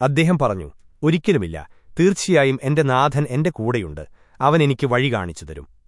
അദ്ദേഹം പറഞ്ഞു ഒരിക്കലുമില്ല. തീർച്ചയായും എന്റെ നാഥൻ എന്റെ കൂടെയുണ്ട്. അവൻ എനിക്ക് വഴി കാണിച്ചു തരും